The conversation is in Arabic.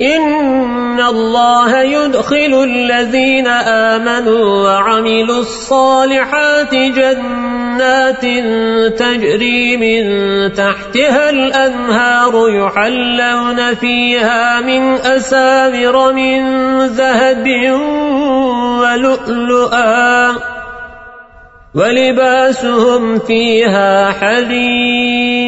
إن الله يدخل الذين آمنوا وعملوا الصالحات جنات تجري من تحتها الأنهار يحلون فيها من أسامر من ذهب ولؤلؤا ولباسهم فيها حليم